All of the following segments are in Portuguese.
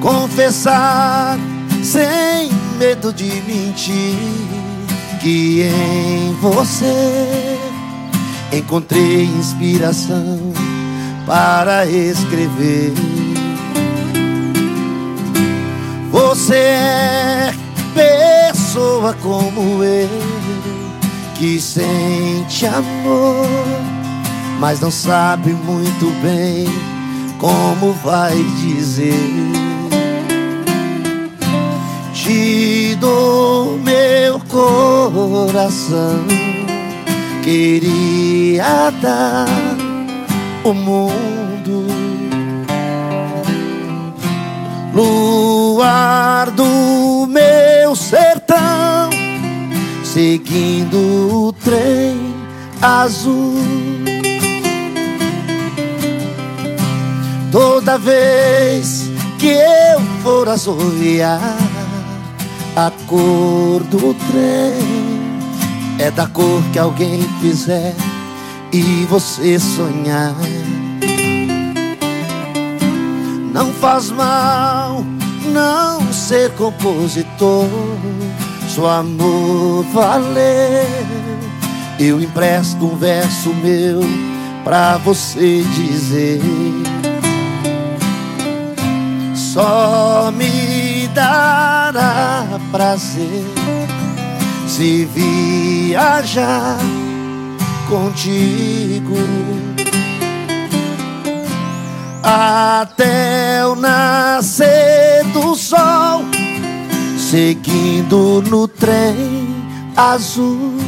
confessar sem medo de mentir que em você encontrei inspiração para escrever. Você é pessoa como eu que sente amor, mas não sabe muito bem como vai dizer. Te dou meu coração, queria dar o mundo. Luar do meu sertão, seguindo o trem azul. Toda vez que eu for assoviar A cor do trem É da cor que alguém fizer E você sonhar. Não faz mal não ser compositor. Seu amor valeu Eu empresto um verso meu Pra você dizer. Só me dará prazer se viajar contigo até o nascer do sol, seguindo no trem azul.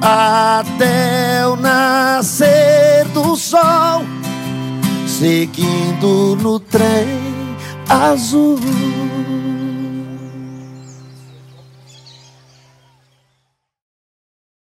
Até seguindo no trem azul.